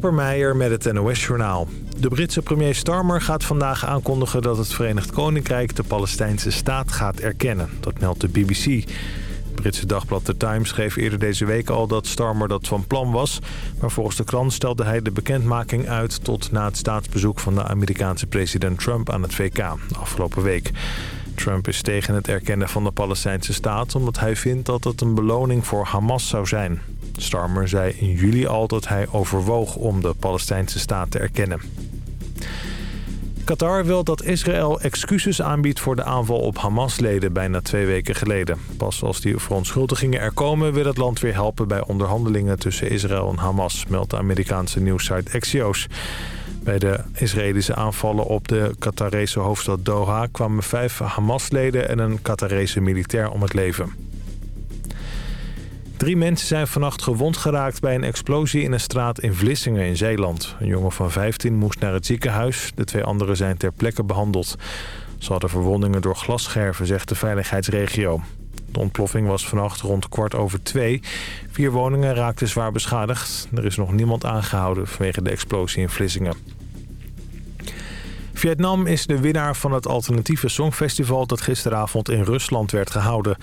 Kasper Meijer met het NOS-journaal. De Britse premier Starmer gaat vandaag aankondigen dat het Verenigd Koninkrijk de Palestijnse staat gaat erkennen. Dat meldt de BBC. Het Britse dagblad The Times schreef eerder deze week al dat Starmer dat van plan was. Maar volgens de krant stelde hij de bekendmaking uit tot na het staatsbezoek van de Amerikaanse president Trump aan het VK afgelopen week. Trump is tegen het erkennen van de Palestijnse staat... omdat hij vindt dat het een beloning voor Hamas zou zijn. Starmer zei in juli al dat hij overwoog om de Palestijnse staat te erkennen. Qatar wil dat Israël excuses aanbiedt voor de aanval op Hamas-leden bijna twee weken geleden. Pas als die verontschuldigingen er komen wil het land weer helpen bij onderhandelingen tussen Israël en Hamas, meldt de Amerikaanse nieuwssite Axios. Bij de Israëlische aanvallen op de Qatarese hoofdstad Doha kwamen vijf Hamas-leden en een Qatarese militair om het leven. Drie mensen zijn vannacht gewond geraakt bij een explosie in een straat in Vlissingen in Zeeland. Een jongen van 15 moest naar het ziekenhuis. De twee anderen zijn ter plekke behandeld. Ze hadden verwondingen door glasscherven, zegt de veiligheidsregio. De ontploffing was vannacht rond kwart over twee. Vier woningen raakten zwaar beschadigd. Er is nog niemand aangehouden vanwege de explosie in Vlissingen. Vietnam is de winnaar van het alternatieve songfestival... dat gisteravond in Rusland werd gehouden.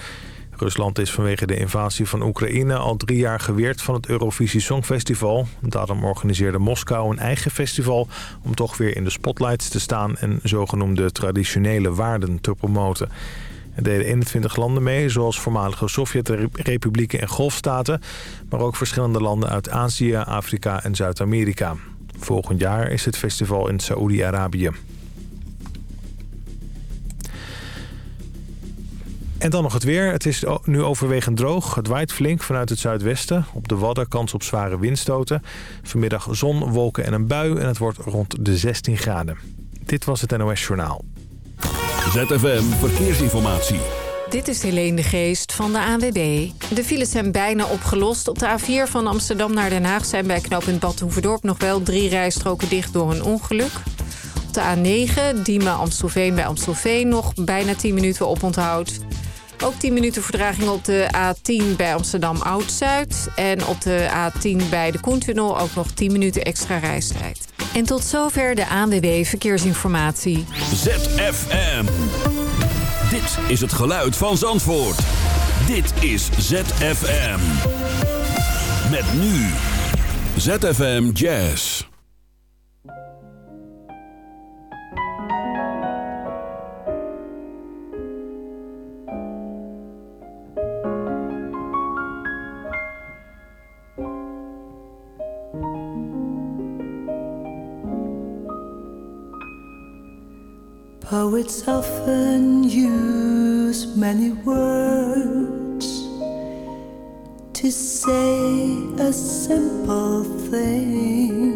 Rusland is vanwege de invasie van Oekraïne al drie jaar geweerd van het Eurovisie Songfestival. Daarom organiseerde Moskou een eigen festival om toch weer in de spotlights te staan en zogenoemde traditionele waarden te promoten. Er deden 21 landen mee, zoals voormalige Sovjet-republieken en golfstaten... maar ook verschillende landen uit Azië, Afrika en Zuid-Amerika. Volgend jaar is het festival in Saoedi-Arabië. En dan nog het weer. Het is nu overwegend droog. Het waait flink vanuit het zuidwesten. Op de Wadden kans op zware windstoten. Vanmiddag zon, wolken en een bui. En het wordt rond de 16 graden. Dit was het NOS Journaal. ZFM Verkeersinformatie. Dit is Helene de Geest van de ANWB. De files zijn bijna opgelost. Op de A4 van Amsterdam naar Den Haag zijn bij knooppunt Bad Hoeverdorp nog wel drie rijstroken dicht door een ongeluk. Op de A9, Diemen Amstelveen bij Amstelveen nog bijna 10 minuten op onthoud. Ook 10 minuten verdraging op de A10 bij Amsterdam Oud-Zuid. En op de A10 bij de Koentunnel ook nog 10 minuten extra reistijd. En tot zover de ANWB Verkeersinformatie. ZFM. Dit is het geluid van Zandvoort. Dit is ZFM. Met nu. ZFM Jazz. Poets often use many words to say a simple thing.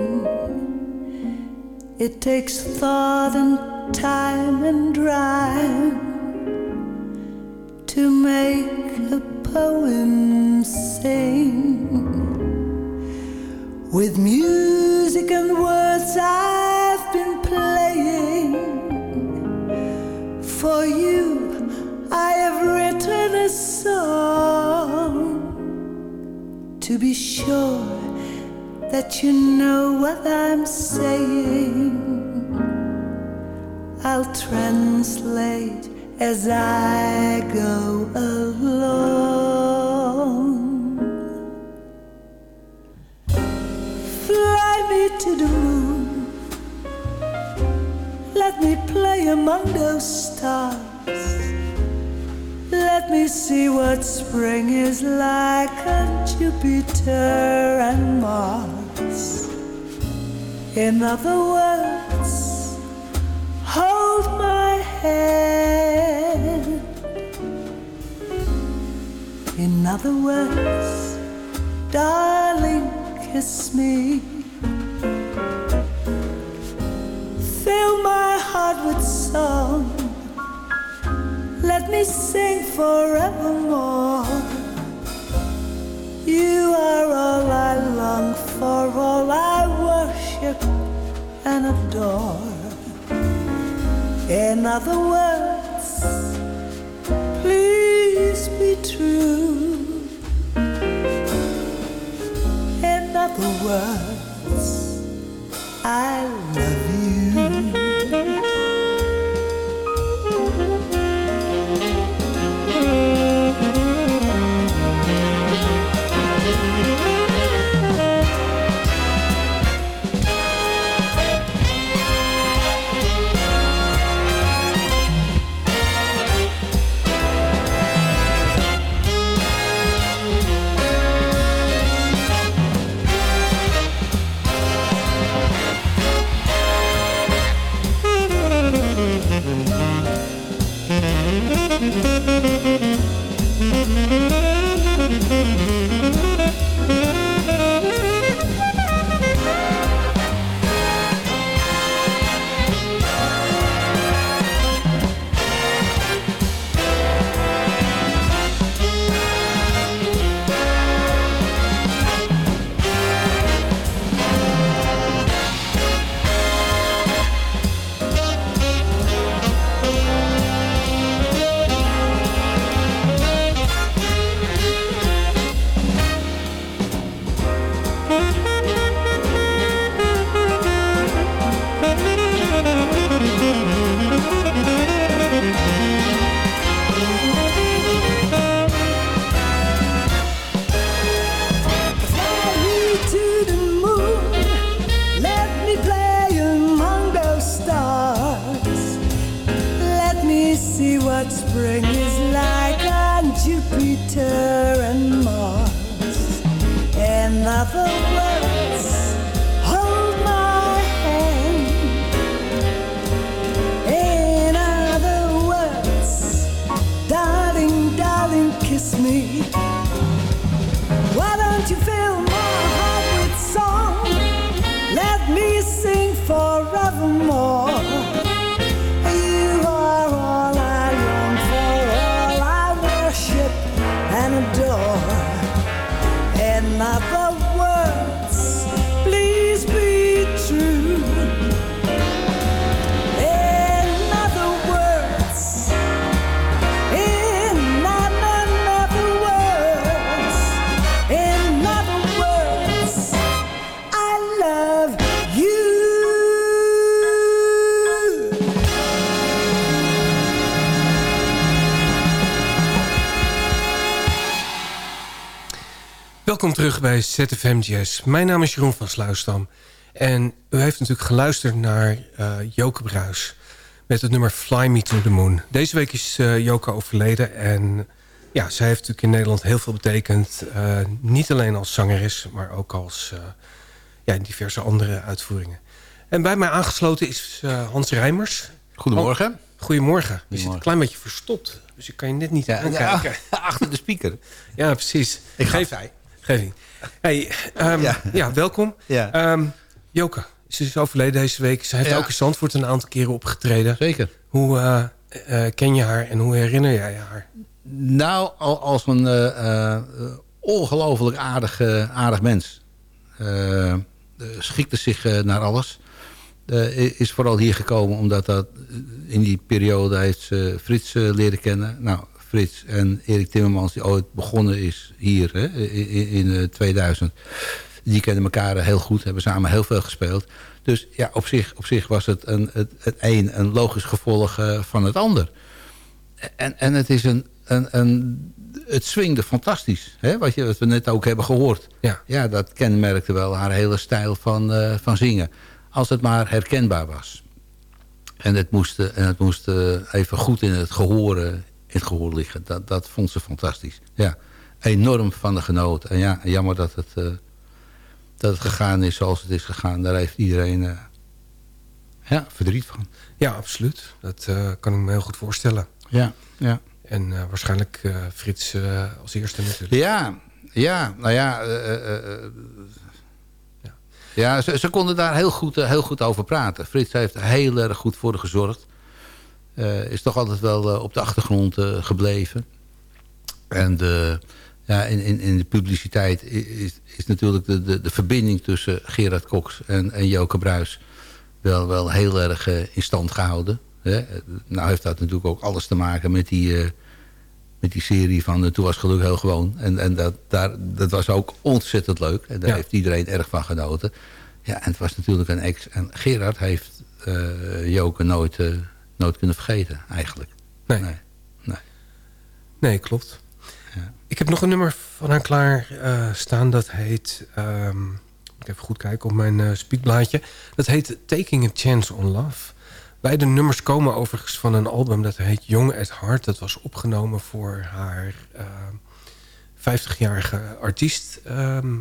It takes thought and time and rhyme to make a poem sing. With music and words, I've been playing for you, I have written a song to be sure that you know what I'm saying. I'll translate as I go along. Fly me to the moon let me play among those stars. Let me see what spring is like on Jupiter and Mars. In other words, hold my hand. In other words, darling, kiss me. Heart with song. Let me sing forevermore. You are all I long for, all I worship and adore. In other words, please be true. In other words, what Welkom terug bij ZFM Jazz. Mijn naam is Jeroen van Sluisdam. En u heeft natuurlijk geluisterd naar eh Joke Bruis... met het nummer Fly Me to the Moon. Deze week is eh, Joke overleden. En ja, zij heeft natuurlijk in Nederland heel veel betekend. Eh, niet alleen als zangeres, maar ook als ja, in diverse andere uitvoeringen. En bij mij aangesloten is Hans Rijmers. Goedemorgen. Goedemorgen. Je zit een klein beetje verstopt. Dus ik kan je net niet Ja, aankijken. ja, achter de speaker. Ja, precies. Ik Geef- niet. Hey, ehm, ja. Ja. welkom. Ja. Ehm, Joke, ze is overleden deze week. Ze heeft Ja. ook in Zandvoort een aantal keren opgetreden. Zeker. Hoe eh, eh, ken je haar en hoe herinner jij haar? Nou, al- als een eh, ongelooflijk aardig, aardig mens. Schikte zich naar alles. Is vooral hier gekomen omdat dat in die periode heeft ze Frits leren kennen. Nou, Frits en Erik Timmermans, die ooit begonnen is hier hè, in, in eh, 2000. Die kennen elkaar heel goed, hebben samen heel veel gespeeld. Dus ja, op zich, op zich was het, een, het, het een een logisch gevolg eh, van het ander. En, en het is een, een, een het swingde fantastisch. Hè? Wat, je, wat we net ook hebben gehoord. Ja. ja dat kenmerkte wel haar hele stijl van, eh, van zingen. Als het maar herkenbaar was. En het moest, en het moest even goed in het gehoor, eh, in het gehoor liggen. Dat, dat vond ze fantastisch. Ja, enorm van de genoten. En ja, jammer dat het, eh, dat het gegaan is zoals het is gegaan. Daar heeft iedereen eh, ja, verdriet van. Ja, absoluut. Dat eh, kan ik me heel goed voorstellen. Ja, ja. En waarschijnlijk Frits als eerste natuurlijk. Ja, ja, nou ja. Ja. ja, ze, ze konden daar heel goed, heel goed over praten. Frits heeft heel erg goed voor gezorgd. Eh, is toch altijd wel eh, op de achtergrond eh, gebleven. En de, ja, in, in, in de publiciteit is, is natuurlijk de, de, de verbinding tussen Gerard Cox en, en Joke Bruis wel, wel heel erg in stand gehouden. Hè? Nou heeft dat natuurlijk ook alles te maken met die, met die serie van eh, Toen was geluk heel gewoon. En, en dat, daar, dat was ook ontzettend leuk. En daar Ja. heeft iedereen erg van genoten. Ja, en het was natuurlijk een ex. En Gerard heeft eh Joke nooit, eh, nooit kunnen vergeten, eigenlijk. Nee. nee. nee. Nee, klopt. Ja. Ik heb nog een nummer van haar klaar eh, staan. Dat heet... ehm, ik even goed kijken op mijn eh speakblaadje. Dat heet Taking a Chance on Love. Beide nummers komen overigens van een album dat heet Young at Heart. Dat was opgenomen voor haar eh, 50-jarige artiest. ehm,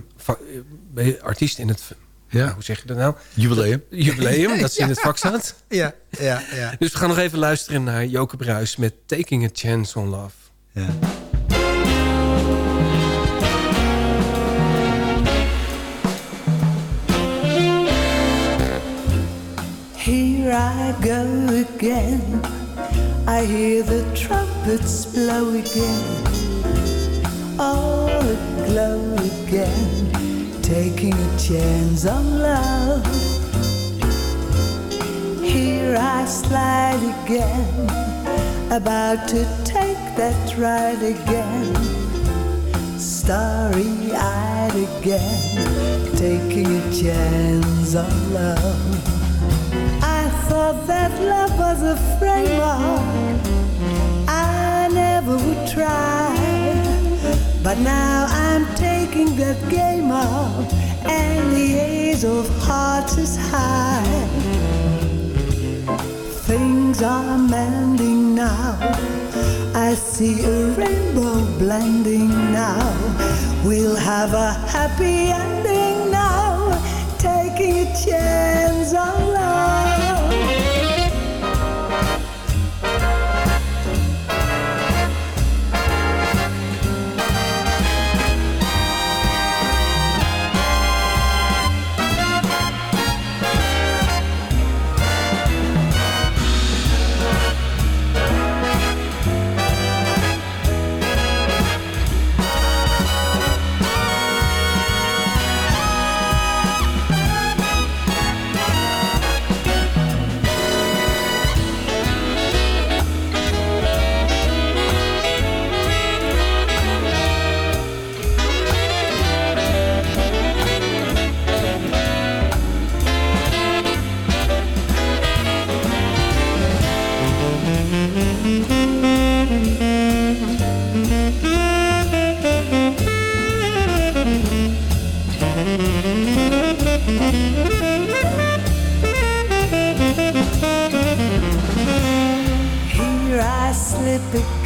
eh, artiest in het... Ja. nou, hoe zeg je dat nou? Jubileum. Jubileum, dat ze in het vak staat. Ja, ja, ja. Dus we gaan nog even luisteren naar Joke Bruis met Taking a Chance on Love. ja. Here I go again. I hear the trumpets blow again. All aglow again. Taking a chance on love. Here I slide again. About to take that ride again. Starry eyed again. Taking a chance on love. I thought that love was a framework I never would try. But now I'm taking that game up, and the age of hearts is high. Things are mending now. I see a rainbow blending now. We'll have a happy ending now, taking a chance on love.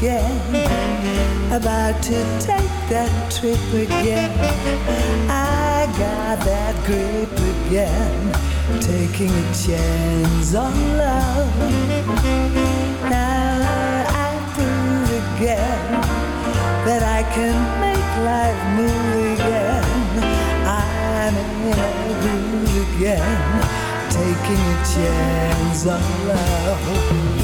Again, about to take that trip again. I got that grip again, taking a chance on love. Now I prove again that I can make life move again. I'm in a groove again, taking a chance on love.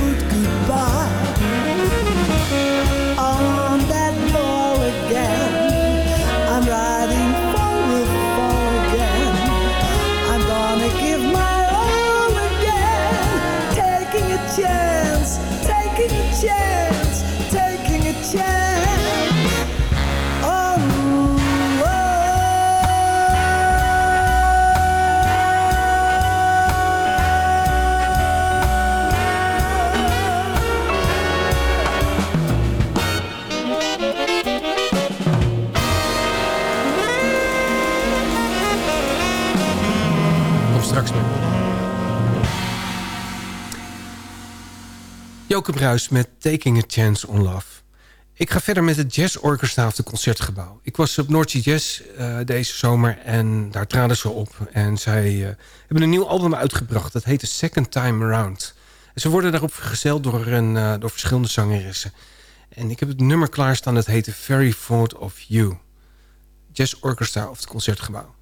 Joke Bruis met Taking a Chance on Love. Ik ga verder met het Jazz Orchestra of de Concertgebouw. Ik was op Noordse Jazz eh, deze zomer en daar traden ze op. En zij eh, hebben een nieuw album uitgebracht. Dat heet The Second Time Around. Ze worden daarop vergezeld door, een, eh, door verschillende zangeressen. En ik heb het nummer klaarstaan. Dat heet The Very Thought of You. Jazz Orchestra of het Concertgebouw.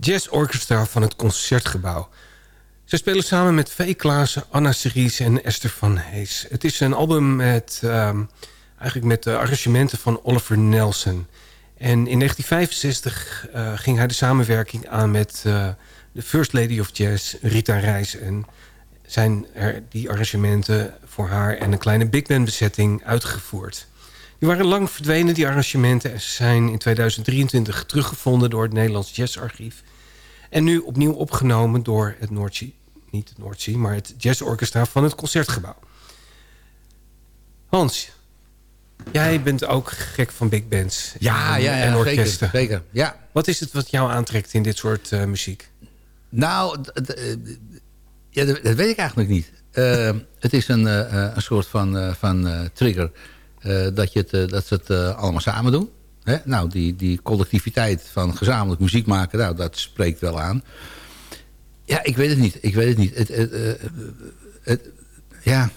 Jazz Orchestra van het Concertgebouw. Ze spelen samen met V. Klaassen, Anna Series en Esther van Hees. Het is een album met, ehm, eigenlijk met arrangementen van Oliver Nelson. En in 1965 eh, ging hij de samenwerking aan met uh, de First Lady of Jazz, Rita Reis. En zijn er die arrangementen voor haar en een kleine big band bezetting uitgevoerd. Die waren lang verdwenen, die arrangementen. En ze zijn in 2023 teruggevonden door het Nederlands Jazzarchief. En nu opnieuw opgenomen door het Noordzee, niet het Noordzee, maar het Jazzorchestra van het Concertgebouw. Hans, jij bent ook gek van big bands Ja, en, ja, ja en orkesten. zeker. Ja. Wat is het wat jou aantrekt in dit soort eh, muziek? Nou, eh, ja, dat, weet ik eigenlijk niet. Eh, het is een, een soort van, van trigger dat, je het, eh, dat ze het eh, allemaal samen doen. Hè? Nou, die, die collectiviteit van gezamenlijk muziek maken, nou, dat spreekt wel aan. Ja, ik weet het niet. Ik weet het niet. Het, het, eh, het- ja,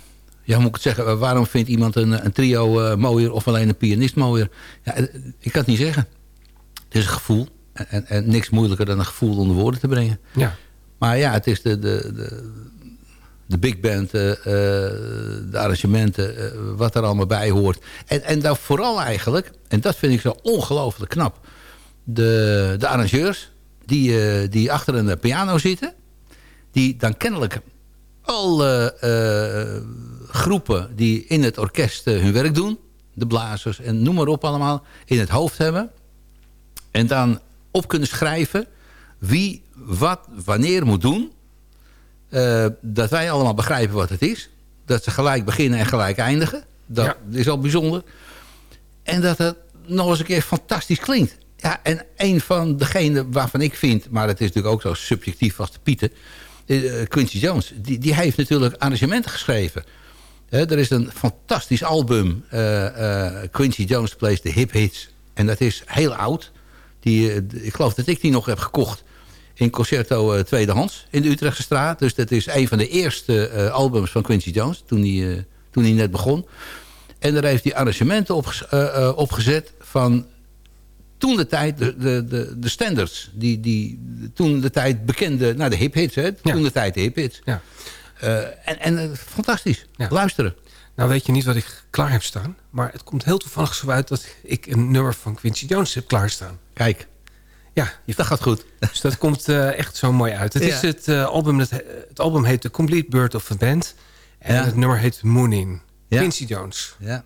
ja, moet ik het zeggen? Waarom vindt iemand een, een trio eh, mooier of alleen een pianist mooier? Ja, eh, ik kan het niet zeggen. Het is een gevoel. En, en, en niks moeilijker dan een gevoel onder woorden te brengen. Ja, Maar ja, het is de, de, de, de big band, eh, eh, de arrangementen, eh, wat er allemaal bij hoort. En, en dan vooral eigenlijk, en dat vind ik zo ongelooflijk knap... de, de arrangeurs die, die achter een piano zitten... die dan kennelijk alle groepen die in het orkest hun werk doen... de blazers en noem maar op allemaal, in het hoofd hebben... en dan op kunnen schrijven wie wat wanneer moet doen. Eh, dat wij allemaal begrijpen wat het is. Dat ze gelijk beginnen en gelijk eindigen. Dat Ja. is al bijzonder. En dat het nog eens een keer fantastisch klinkt. Ja, en een van degenen waarvan ik vind... maar het is natuurlijk ook zo subjectief als de Pieten... eh, Quincy Jones, die, die heeft natuurlijk arrangementen geschreven. Er is een fantastisch album, eh, Quincy Jones Plays the Hip Hits. En dat is heel oud. Die, ik geloof dat ik die nog heb gekocht in Concerto eh, Tweedehands in de Utrechtse straat. Dus dat is een van de eerste eh, albums van Quincy Jones toen hij, eh, toen hij net begon. En daar heeft hij arrangementen eh, opgezet van toen de tijd, de, de, de, de standards. Die, die toen de tijd bekende, nou de hip hits, hè? Ja. Toen de tijd de hip hits. ja. En en fantastisch. Ja. Luisteren. Nou weet je niet wat ik klaar heb staan. Maar het komt heel toevallig zo uit dat ik een nummer van Quincy Jones heb klaarstaan. Kijk, Ja, je dat gaat goed. Dus dat komt eh, echt zo mooi uit. Het, Ja. is het, eh, album, dat, he- het album heet The Complete Bird of a Band. En Ja. het nummer heet Moonin. Ja. Quincy Jones. Ja.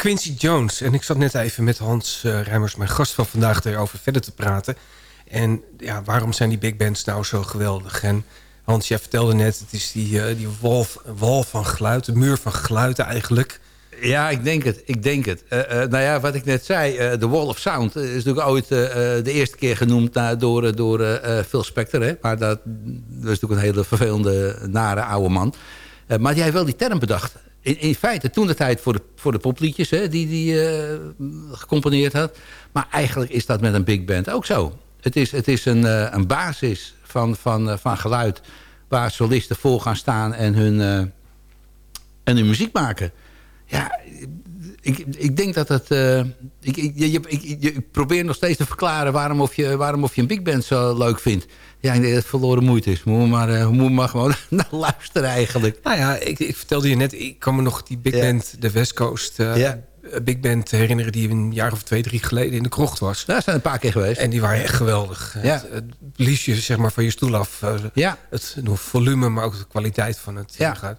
Quincy Jones. En ik zat net even met Hans uh, Rijmers, mijn gast van vandaag, erover verder te praten. En ja, waarom zijn die big bands nou zo geweldig? En Hans, jij vertelde net, het is die, uh, die wal, wal van geluid, de muur van geluid eigenlijk. Ja, ik denk het. Ik denk het. Uh, nou ja, wat ik net zei, de Wall of Sound is natuurlijk ooit de eerste keer genoemd door, door Phil Spector. Hè? Maar dat, dat is natuurlijk een hele vervelende, nare oude man. maar die heeft wel die term bedacht in, feite toen de tijd voor de, voor de popliedjes hè, die hij uh, gecomponeerd had. Maar eigenlijk is dat met een big band ook zo. Het is, het is een, uh, een basis van, van, uh, van geluid waar solisten voor gaan staan en hun, en hun muziek maken. Ja, ik, ik denk dat het... ik, ik, je, ik, probeer nog steeds te verklaren waarom of, je, waarom of je een big band zo leuk vindt. Ja, ik denk dat het verloren moeite is. Moet maar, uh, moet maar gewoon naar luisteren eigenlijk. Nou ja, ik, ik, vertelde je net, ik kan me nog die big band, de West Coast uh, ja. big band herinneren... die een jaar of twee, drie geleden in de krocht was. Daar zijn een paar keer geweest. En die waren echt geweldig. Ja. Het, het zeg maar, van je stoel af. Ja. Het volume, maar ook de kwaliteit van het ja.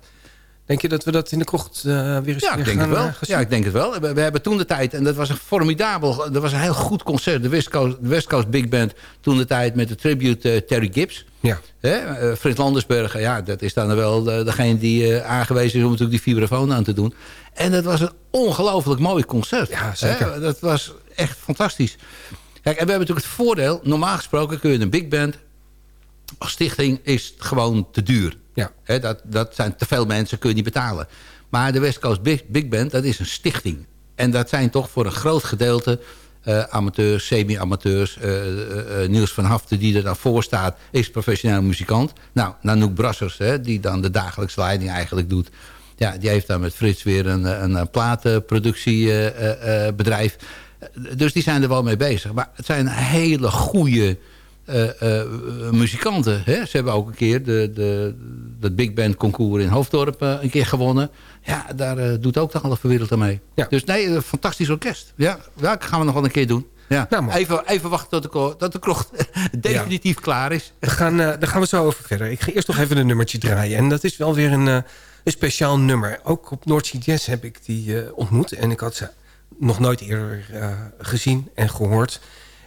Denk je dat we dat in de krocht uh, weer eens ja, ik denk gaan, het wel. ja, ik denk het wel. We, we, hebben toen de tijd, en dat was een formidabel... dat was een heel goed concert. De West Coast, de West Coast Big Band toen de tijd met de tribute uh, Terry Gibbs. Ja. Hè? Frits Landersbergen, ja, dat is dan wel de, degene die aangewezen is... om natuurlijk die vibrafoon aan te doen. En dat was een ongelooflijk mooi concert. Ja, zeker. Hè? Dat was echt fantastisch. Kijk, en we hebben natuurlijk het voordeel... normaal gesproken kun je een big band... als stichting is gewoon te duur. Ja. Dat, dat zijn te veel mensen, kun je niet betalen. Maar de West Coast Big, Band, dat is een stichting. En dat zijn toch voor een groot gedeelte uh, amateurs, semi-amateurs. Uh, Niels van Haften, die er dan voor staat, is professioneel muzikant. Nou, Nanook Brassers, die dan de dagelijkse leiding eigenlijk doet. Ja, die heeft dan met Frits weer een, een platenproductiebedrijf. dus die zijn er wel mee bezig. Maar het zijn hele goede uh, uh, muzikanten. Hè? Ze hebben ook een keer de, de, dat Big Band concours in Hoofddorp uh, een keer gewonnen. Ja, daar doet ook de halve wereld aan mee. Ja. Dus nee, een fantastisch orkest. Ja, dat gaan we nog wel een keer doen. Ja. Nou, even, even wachten tot de, dat de krocht definitief ja. klaar is. We gaan, daar gaan we zo over verder. Ik ga eerst nog even een nummertje draaien. En dat is wel weer een, een speciaal nummer. Ook op North Sea Jazz heb ik die ontmoet. En ik had ze nog nooit eerder gezien en gehoord.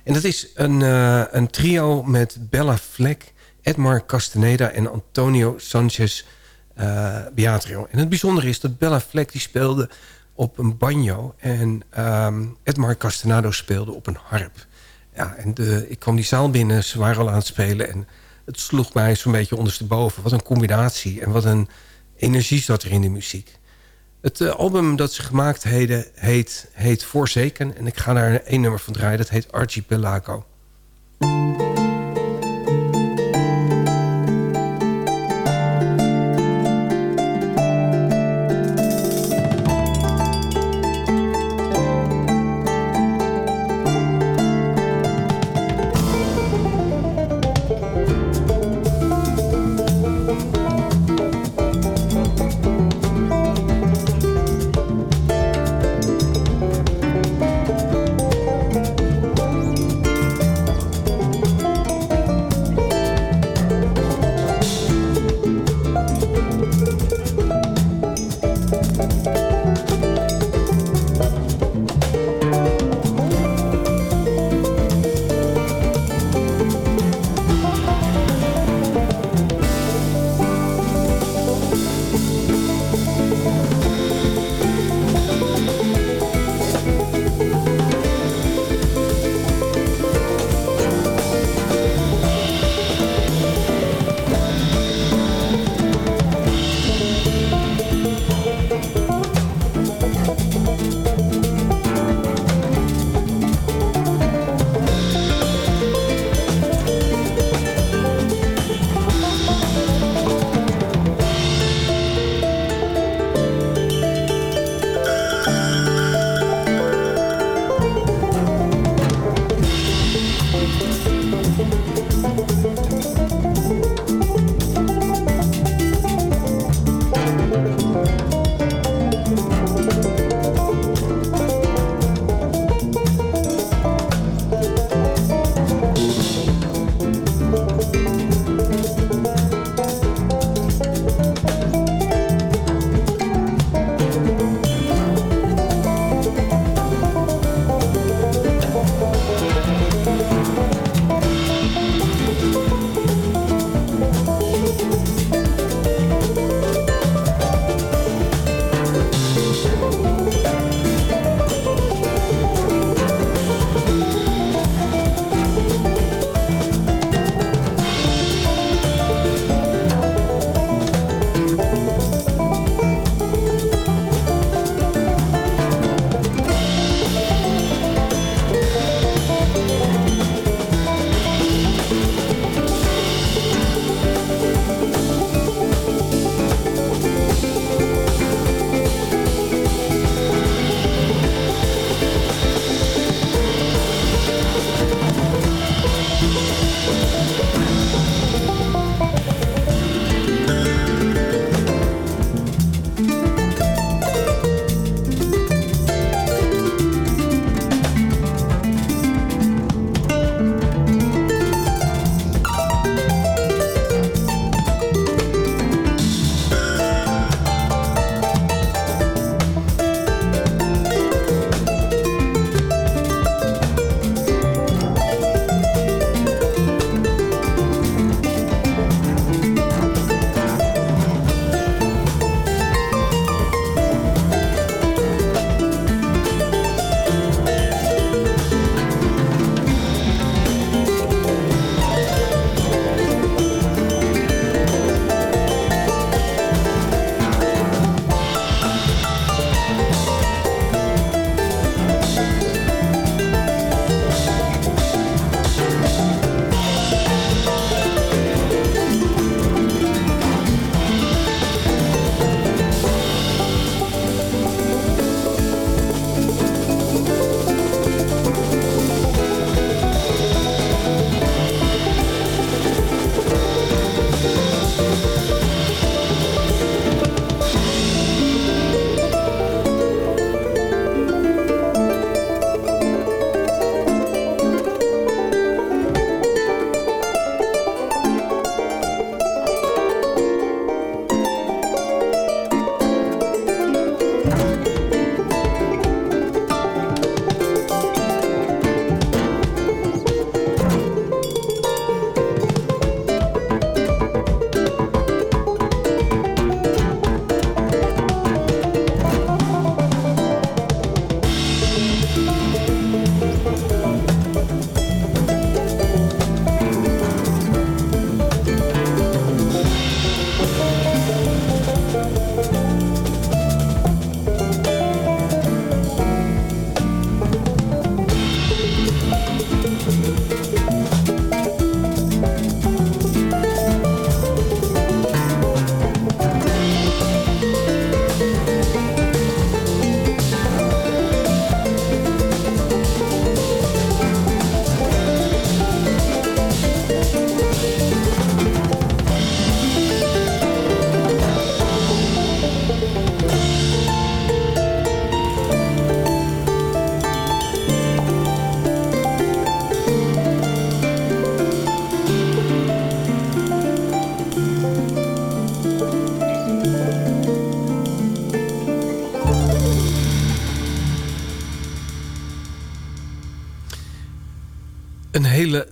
En dat is een, uh, een trio met Bella Fleck, Edmar Castaneda en Antonio Sanchez uh, Beatrio. En het bijzondere is dat Bella Fleck die speelde op een banjo... en um, Edmar Castanado speelde op een harp. Ja, en de, ik kwam die zaal binnen, ze waren al aan het spelen... en het sloeg mij zo'n beetje ondersteboven. Wat een combinatie en wat een energie zat er in de muziek. Het uh, album dat ze gemaakt heden, heet, heet Voorzeken. En ik ga daar één nummer van draaien. Dat heet Archipelago. een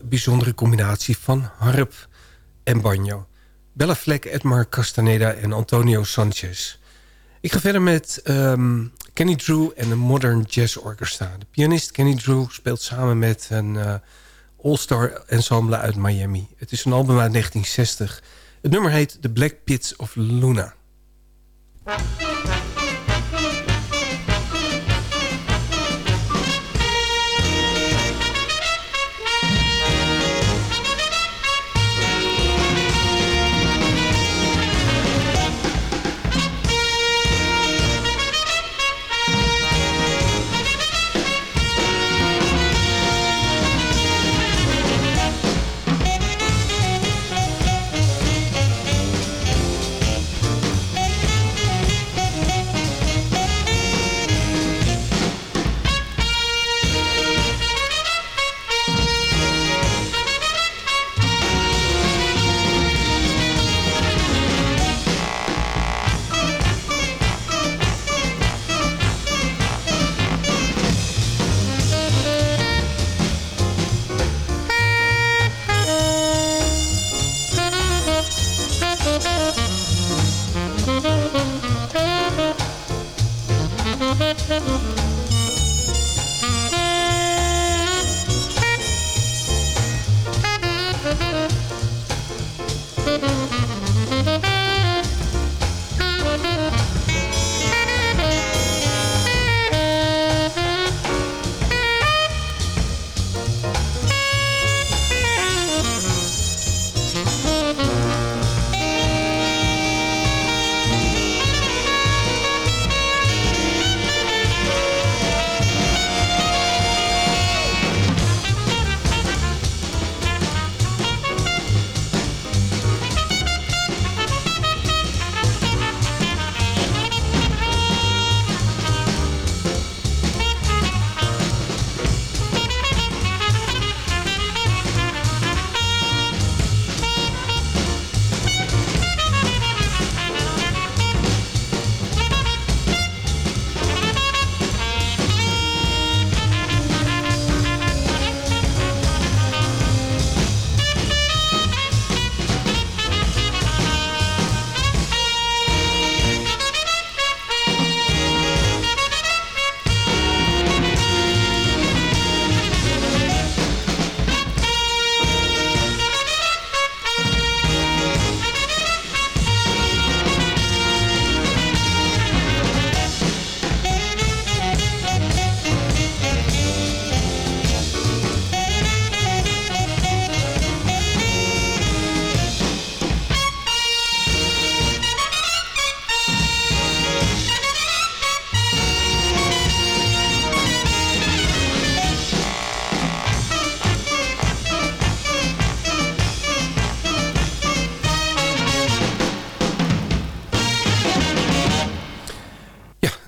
bijzondere combinatie van harp en banjo. Bella Fleck, Edmar Castaneda en Antonio Sanchez. Ik ga verder met ehm, Kenny Drew en de Modern Jazz Orchestra. De pianist Kenny Drew speelt samen met een uh, all-star ensemble uit Miami. Het is een album uit 1960. Het nummer heet The Black Pits of Luna.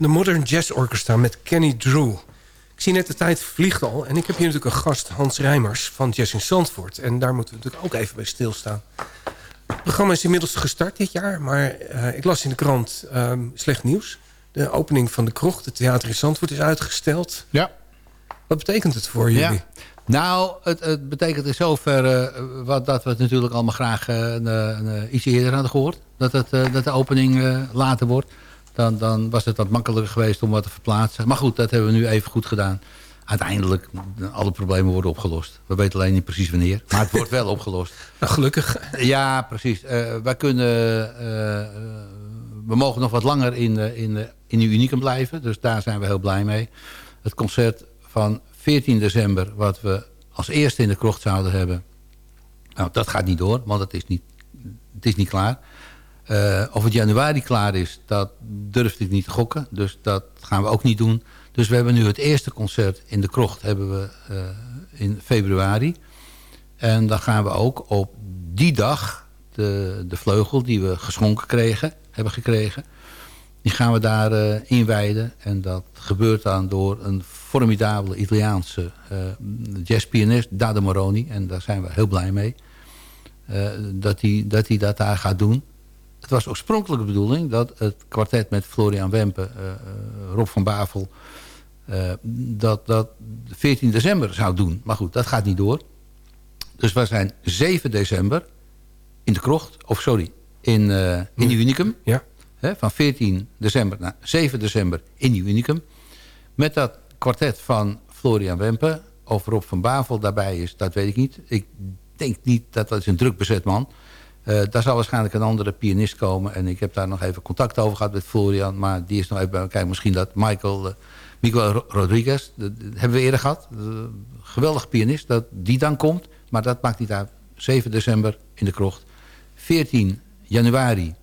De Modern Jazz Orchestra met Kenny Drew. Ik zie net de tijd vliegt al. En ik heb hier natuurlijk een gast, Hans Rijmers van Jazz in Zandvoort. En daar moeten we natuurlijk ook even bij stilstaan. Het programma is inmiddels gestart dit jaar. Maar uh, ik las in de krant uh, slecht nieuws. De opening van de krocht, het theater in Zandvoort, is uitgesteld. Ja. Wat betekent het voor jullie? Ja. Nou, het, het, betekent in zoverre uh, wat, dat we het natuurlijk allemaal graag uh, iets eerder hadden gehoord. Dat, het, dat de opening later wordt. Dan, dan, was het wat makkelijker geweest om wat te verplaatsen. Maar goed, dat hebben we nu even goed gedaan. Uiteindelijk, alle problemen worden opgelost. We weten alleen niet precies wanneer. Maar het wordt wel opgelost. Nou, gelukkig. Ja, precies. Uh, wij kunnen... Uh, we mogen nog wat langer in, in, in de Unicum blijven. Dus daar zijn we heel blij mee. Het concert van 14 december... wat we als eerste in de krocht zouden hebben... Nou, dat gaat niet door, want het is niet, het is niet klaar. Uh, of het januari klaar is, dat durfde ik niet gokken. Dus dat gaan we ook niet doen. Dus we hebben nu het eerste concert in de krocht hebben we, uh, in februari. En dan gaan we ook op die dag de, de vleugel die we geschonken kregen, hebben gekregen... die gaan we daar uh, inwijden. En dat gebeurt dan door een formidabele Italiaanse jazzpianist, Dado Moroni. En daar zijn we heel blij mee. dat hij dat, dat daar gaat doen. Het was oorspronkelijk de bedoeling dat het kwartet met Florian Wempen, uh, Rob van Bavel... Uh, dat, dat 14 december zou doen. Maar goed, dat gaat niet door. Dus we zijn 7 december in de krocht. Of sorry, in, eh in de Unicum. Ja. Hè, van 14 december naar 7 december in de Unicum. Met dat kwartet van Florian Wempe. Of Rob van Bavel daarbij is, dat weet ik niet. Ik denk niet dat dat is een druk bezet man. Eh daar zal waarschijnlijk een andere pianist komen. En ik heb daar nog even contact over gehad met Florian. Maar die is nog even bij elkaar. Misschien dat Michael, eh, Miguel Ro- Rodriguez. Dat, hebben we eerder gehad. Eh, geweldig pianist. Dat die dan komt. Maar dat maakt niet uit. 7 december in de krocht. 14 januari.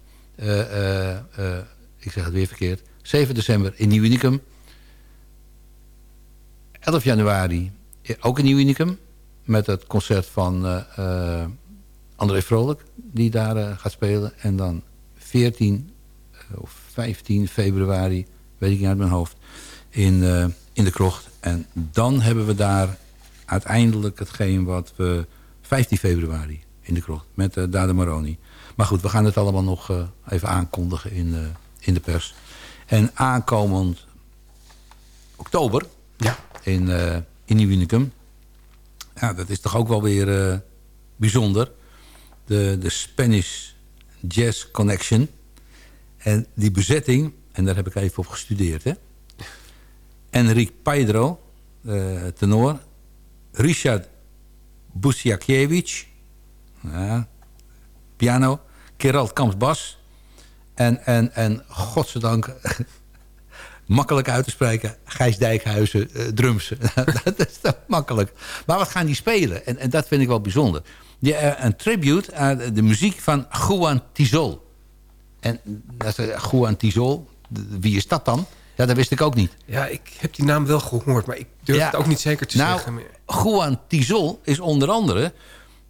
ik zeg het weer verkeerd. 7 december in Nieuw Unicum. 11 januari ook in Nieuw Unicum. Met het concert van André Vrolijk. Die daar eh, gaat spelen. En dan 14 eh, of 15 februari. Weet ik niet uit mijn hoofd. In, eh, in de krocht. En dan hebben we daar uiteindelijk hetgeen wat we... 15 februari in de krocht. Met uh, Dade Maroni. Maar goed, we gaan het allemaal nog even aankondigen in, in de pers. En aankomend oktober Ja. in, eh in Nieuw Unicum. Ja, dat is toch ook wel weer bijzonder. De, de Spanish Jazz Connection. En die bezetting, en daar heb ik even op gestudeerd. Hè? Enrique Pedro, eh, tenor. Richard Busiakiewicz, piano. Gerald Kamps bas. En, en, en godzijdank makkelijk uit te spreken. Gijs Dijkhuizen, eh, drums. dat is toch makkelijk. Maar wat gaan die spelen? En, en dat vind ik wel bijzonder. Die, eh, een tribute aan de muziek van Juan Tizol. En dat is, eh, Juan Tizol, wie is dat dan? Ja, dat wist ik ook niet. Ja, ik heb die naam wel gehoord, maar ik durf Ja. het ook niet zeker te nou, zeggen. meer. Juan Tizol is onder andere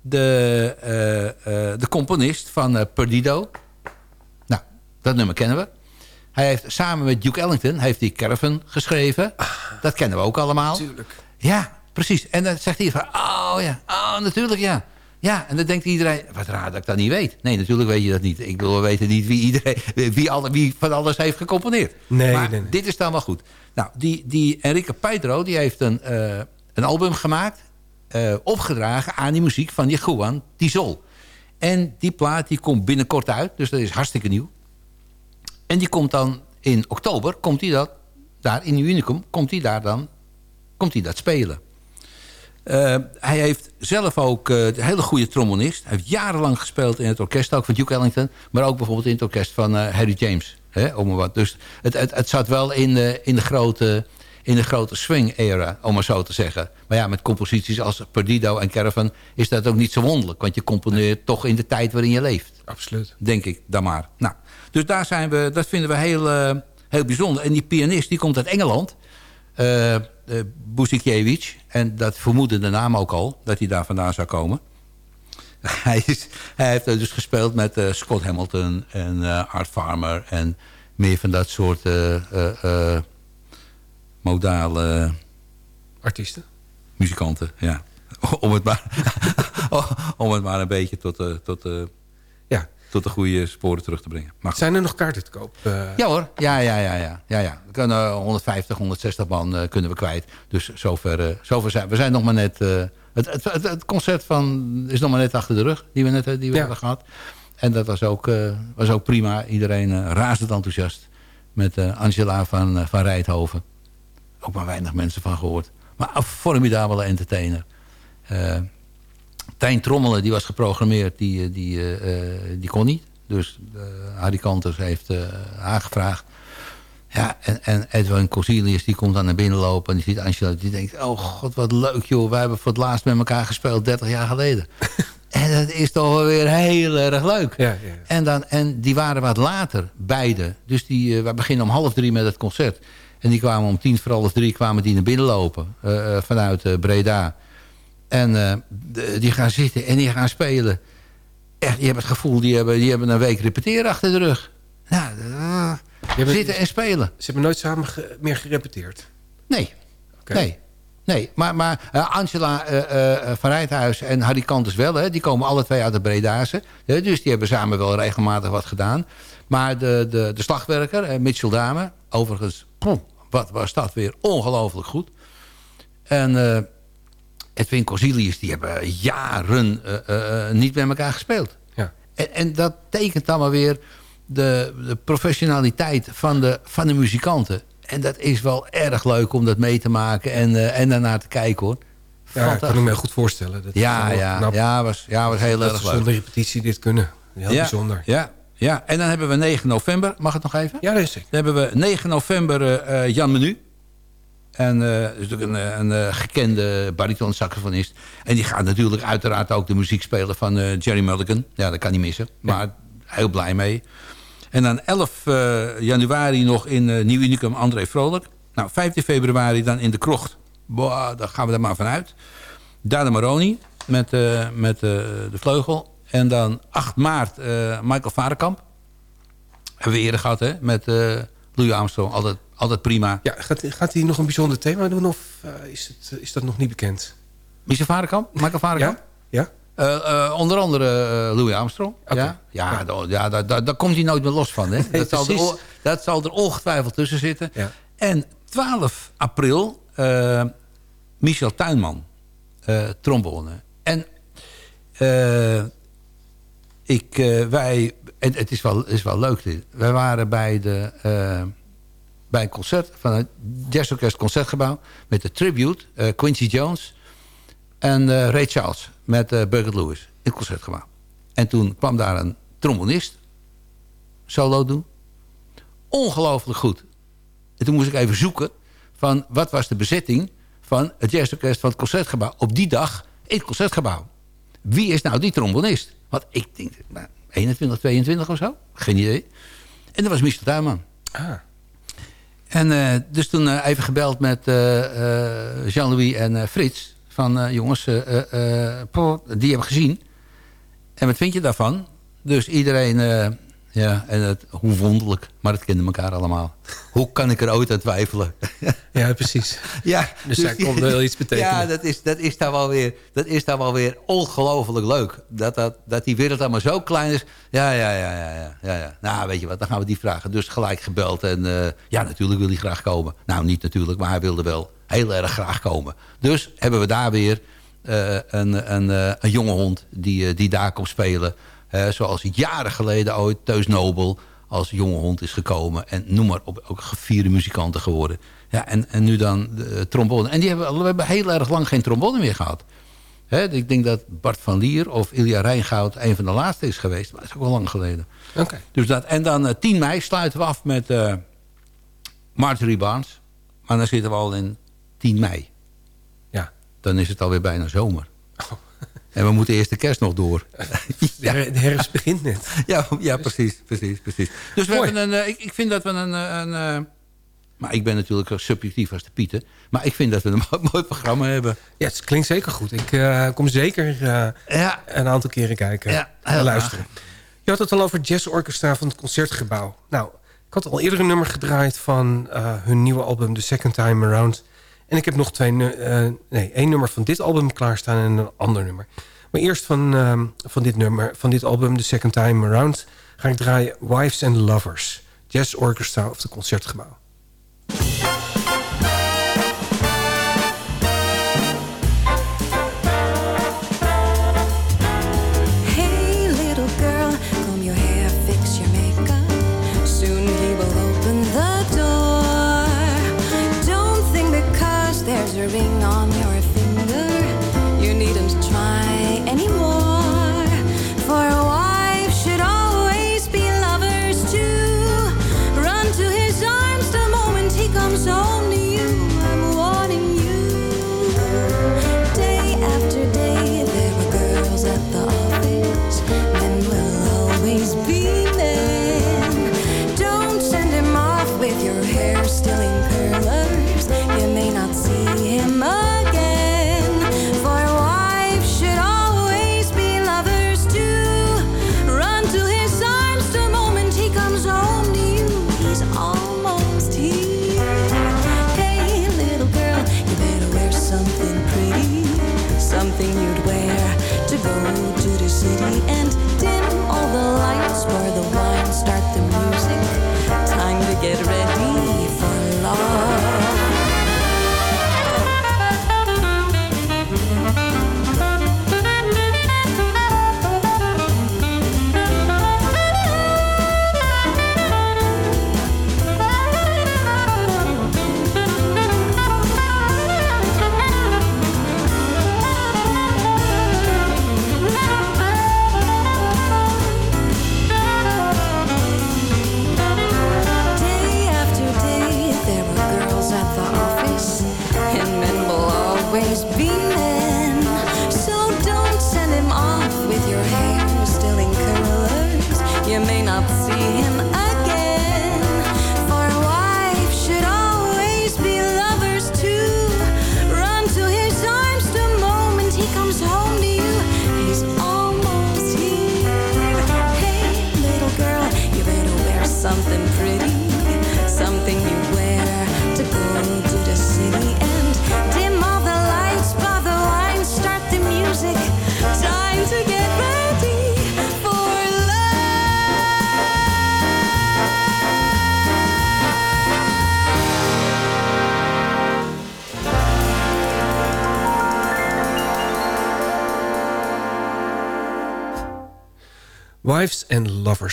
de, eh, de componist van Perdido. Nou, dat nummer kennen we. Hij heeft samen met Duke Ellington heeft hij Caravan geschreven. Dat kennen we ook allemaal. Tuurlijk. Ja, precies. En dan zegt hij van, oh ja, oh natuurlijk ja. Ja, en dan denkt iedereen, wat raar dat ik dat niet weet. Nee, natuurlijk weet je dat niet. Ik wil weten niet wie, iedereen, wie, alle, wie van alles heeft gecomponeerd. Nee, maar nee, nee. dit is dan wel goed. Nou, die, die Enrique Pedro, die heeft een, eh, een album gemaakt... eh, opgedragen aan die muziek van die Juan Tizol. En die plaat die komt binnenkort uit, dus dat is hartstikke nieuw. En die komt dan in oktober, komt hij dat, daar in Unicum, komt hij daar dan, komt hij dat spelen. Eh, hij heeft zelf ook eh, een hele goede trombonist. Hij heeft jarenlang gespeeld in het orkest, ook van Duke Ellington. Maar ook bijvoorbeeld in het orkest van eh, Harry James. Hè, om maar wat. Dus het, het, het zat wel in de, in de grote, in de grote swing-era, om maar zo te zeggen. Maar ja, met composities als Perdido en Caravan is dat ook niet zo wonderlijk. Want je componeert toch in de tijd waarin je leeft Absoluut. denk ik dan maar. Nou, dus daar zijn we, dat vinden we heel, eh, heel bijzonder. En die pianist die komt uit Engeland, eh uh. En dat vermoedde de naam ook al, dat hij daar vandaan zou komen. hij, is, hij heeft dus gespeeld met eh, Scott Hamilton en eh, Art Farmer... en meer van dat soort modale Artiesten. muzikanten. Ja. om, het maar, om het maar een beetje tot, tot, Ja. Tot de goede sporen terug te brengen. Maar. Zijn er nog kaarten te koop? Eh, Ja hoor, ja, ja, ja, ja. ja, ja. We kunnen 150, 160 man eh, kunnen we kwijt. Dus zover, eh, zover zijn we. zijn nog maar net... eh, het, het, het, het concert van, is nog maar net achter de rug, die we net eh, die we Ja. hebben gehad. En dat was ook, eh, was ook prima. Iedereen eh, razend enthousiast. Met eh, Angela van, eh, van Rijthoven. Ook maar weinig mensen van gehoord. Maar een formidabele entertainer. Tijn Trommelen, die was geprogrammeerd, die, eh, die, eh, eh, die kon niet. Dus Harry Kanters heeft aangevraagd. Ja, en, en Edwin Cosilius, die komt dan naar binnen lopen... en die ziet Angela, die denkt... oh god, wat leuk joh, wij hebben voor het laatst met elkaar gespeeld... 30 jaar geleden. en dat is toch wel weer heel erg leuk. Ja, ja. En, dan, en die waren wat later, beide. Dus die, wij beginnen om half drie met het concert. En die kwamen om tien voor half drie kwamen die naar binnen lopen. vanuit Breda. En eh, die gaan zitten en die gaan spelen. Echt, je hebt het gevoel, die hebben, die hebben een week repeteren achter de rug. Nou, eh, zitten en spelen. Ze hebben nooit samen ge- meer gerepeteerd. Nee, nee. Nee, maar, maar eh, Angela van Rijthuis en Harry Kanters wel. Hè, die komen alle twee uit de Bredaanse. Dus die hebben samen wel regelmatig wat gedaan. Maar de, de, de slagwerker, Mitchell Dame... overigens, wat was dat weer ongelooflijk goed. En Edwin Corsilius, die hebben jaren eh, eh, eh, niet met elkaar gespeeld. Ja. En, en dat tekent dan maar weer de, de professionaliteit van de, van de muzikanten. En dat is wel erg leuk om dat mee te maken en, en daarnaar te kijken hoor. Ja, ik kan ik me goed voorstellen. Dat Ja, ja, knap ja, was, ja, was heel dat erg leuk. zonder repetitie dit kunnen. Heel ja, bijzonder. Ja, ja, en dan hebben we 9 november. Mag het nog even? Ja, dat is. Dan hebben we 9 november Jan Menu. En dat is natuurlijk een, eh, een, eh, gekende bariton saxofonist. En die gaat natuurlijk uiteraard ook de muziek spelen van Jerry Mulligan. Ja, dat kan niet missen. Maar heel blij mee. En dan 11 eh, januari nog in Nieuw Unicum André Vrolijk. Nou, 15 februari dan in de Krocht. Boah, daar gaan we er maar vanuit. Dada Maroni met, met de vleugel. En dan 8 maart Michael Varenkamp. Hebben we eerder gehad, hè? Met Louis Armstrong. Altijd, altijd prima. Ja, gaat, gaat hij nog een bijzonder thema doen of eh, is, het, is dat nog niet bekend? Michel Varenkamp? Michael Varenkamp? Ja? Ja? Eh, eh, onder andere eh, Louis Armstrong. Ja, ja, da- ja daar, komt hij nooit meer los van. Hè? dat, zal er, dat zal er ongetwijfeld tussen zitten. Ja. En 12 april Michel Tuinman. trombone. En eh, ik, eh, wij, en het is wel, is wel leuk dit. Wij waren bij, de, eh, bij een concert van het Jazz Orkest Concertgebouw... met de tribute, eh, Quincy Jones... En Ray Charles met Burger Lewis in het concertgebouw. En toen kwam daar een trombonist solo doen. Ongelooflijk goed. En toen moest ik even zoeken van wat was de bezetting van het jazzorkest van het concertgebouw op die dag in het concertgebouw. Wie is nou die trombonist? Want ik denk, nou, 21, 22 of zo? Geen idee. En dat was Michel Tuinman. Ah. En eh, dus toen eh, even gebeld met eh, Jean-Louis en Frits. Van jongens, die hebben gezien. En wat vind je daarvan? Dus iedereen, ja, en het, hoe wonderlijk. Maar het kende elkaar allemaal. hoe kan ik er ooit aan twijfelen? Ja, precies. ja, Dus hij kon wel iets betekenen. Ja, dat is, dat is daar wel weer, dat is daar wel weer ongelooflijk leuk. Dat, dat, dat die wereld allemaal zo klein is. Ja, ja, ja, ja, ja, ja, ja. Nou, weet je wat, dan gaan we die vragen. Dus gelijk gebeld. En eh, ja, natuurlijk wil hij graag komen. Nou, niet natuurlijk, maar hij wilde wel heel erg graag komen. Dus hebben we daar weer eh, een, een, eh, een jonge hond die, die daar komt spelen. Eh, zoals jaren geleden ooit Teus Nobel als jonge hond is gekomen. En noem maar op, ook gevierde muzikanten geworden. Ja, en, en nu dan de eh, trombone. En die hebben, we hebben heel erg lang geen trombone meer gehad. Hè, ik denk dat Bart van Lier of Ilja Rijngoud een van de laatste is geweest. Maar dat is ook al lang geleden. Oké. Dus dat, en dan eh, 10 mei sluiten we af met eh, Marjorie Barnes. Maar dan zitten we al in 10 mei. Ja. Dan is het alweer bijna zomer. En we moeten eerst de kerst nog door. De, her- de herfst begint net. Ja, ja precies, precies, precies. Dus we Mooi. hebben een, eh, ik, ik vind dat we een... eh, een eh, maar ik ben natuurlijk subjectief als de Pieten. Maar ik vind dat we een mooi, programma hebben. Ja, het klinkt zeker goed. Ik kom zeker Ja, een aantal keren kijken Ja, en luisteren. Je had het al over het jazzorchestra van het Concertgebouw. Nou, ik had al eerder een nummer gedraaid van hun nieuwe album The Second Time Around. En ik heb nog twee, eh, nee, één nummer van dit album klaarstaan en een ander nummer. Maar eerst van, ehm, van dit nummer, van dit album The Second Time Around... ga ik draaien Wives and Lovers. Jazz Orchestra of het Concertgebouw.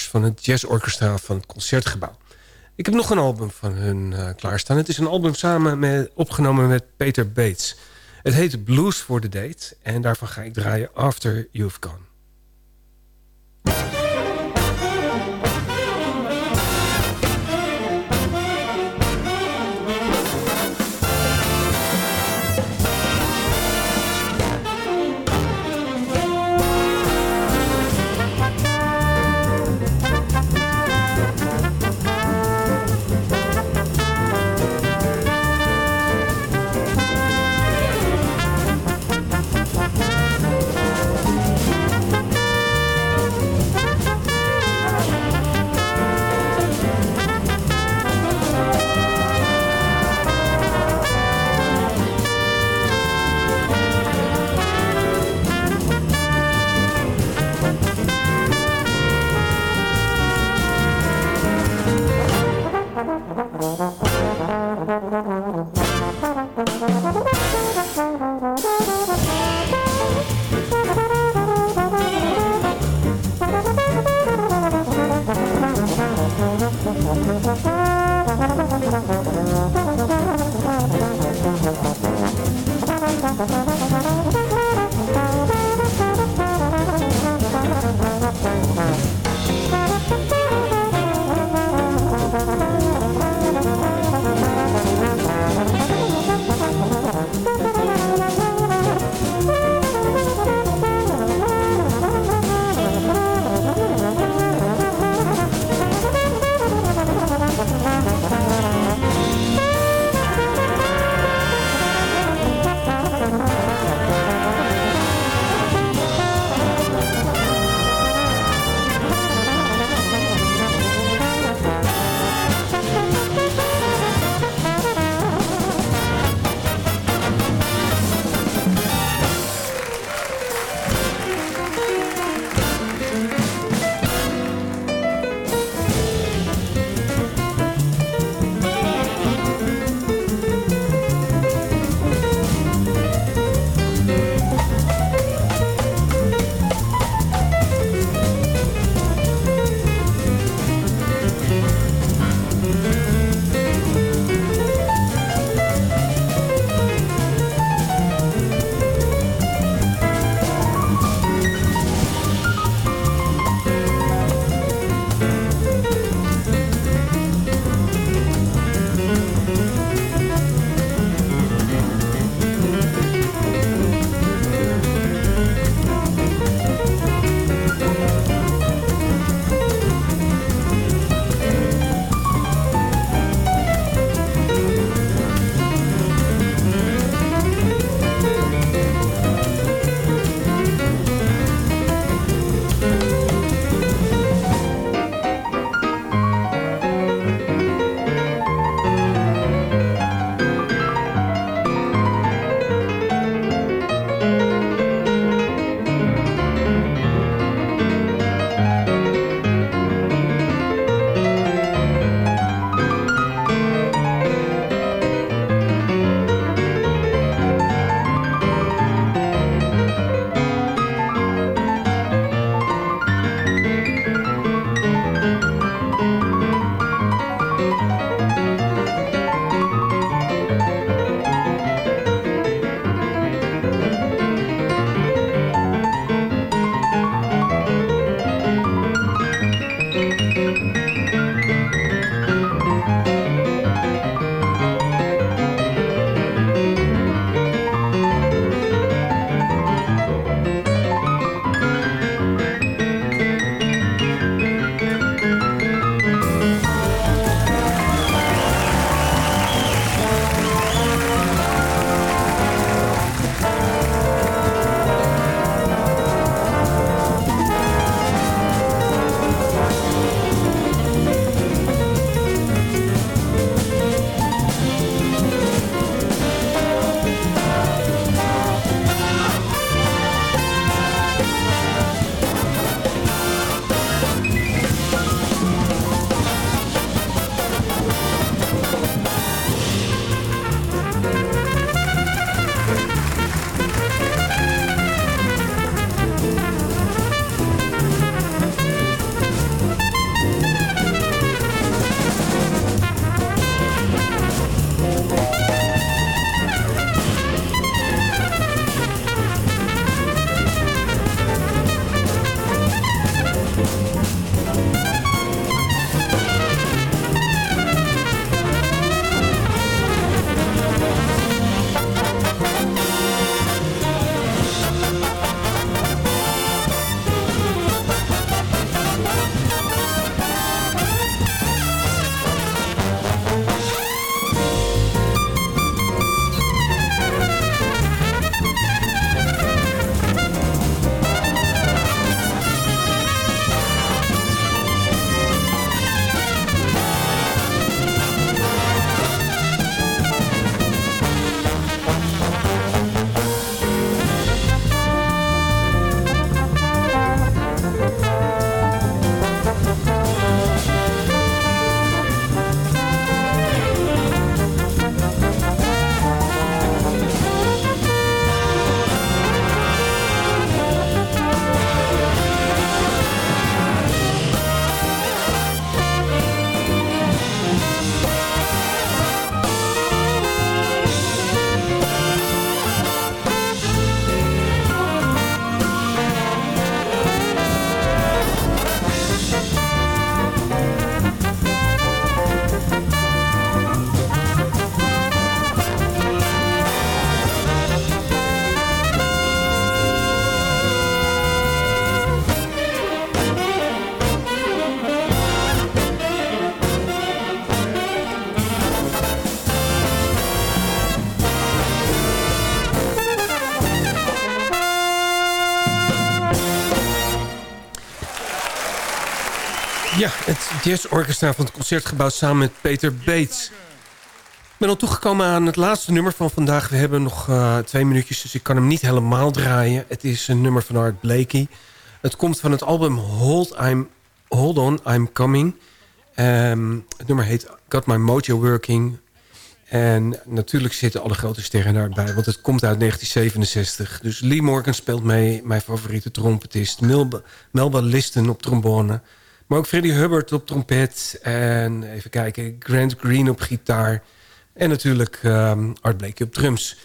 Van het Jazz Orchestra van het Concertgebouw. Ik heb nog een album van hun eh, klaarstaan. Het is een album samen met, opgenomen met Peter Bates. Het heet Blues for the Date en daarvan ga ik draaien After You've Gone. Ja, het jazzorchestra van het Concertgebouw samen met Peter Beets. Ik ben al toegekomen aan het laatste nummer van vandaag. We hebben nog uh, twee minuutjes, dus ik kan hem niet helemaal draaien. Het is een nummer van Art Blakey. Het komt van het album Hold, I'm, Hold On, I'm Coming. Um, het nummer heet Got My Mojo Working. En natuurlijk zitten alle grote sterren daarbij, want het komt uit 1967. Dus Lee Morgan speelt mee, mijn favoriete trompetist. Melba, Melba Liston op trombone. Maar ook Freddie Hubbard op trompet. En even kijken, Grant Green op gitaar. En natuurlijk um, Art Blakey op drums.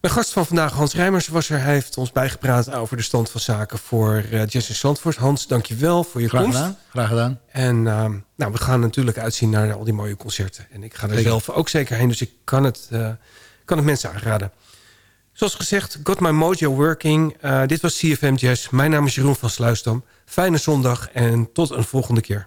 Mijn gast van vandaag, Hans Rijmers, was er. Hij heeft ons bijgepraat over de stand van zaken voor uh, Jesse Zandvoort. Hans, dankjewel voor je Graag komst. gedaan. Graag gedaan. En uh, nou, we gaan natuurlijk uitzien naar al die mooie concerten. En ik ga er zeker. zelf ook zeker heen, dus ik kan het, uh, kan het mensen aanraden. Zoals gezegd, Got My Mojo Working. Uh, dit was CFM Jazz. Mijn naam is Jeroen van Sluisdam. Fijne zondag en tot een volgende keer.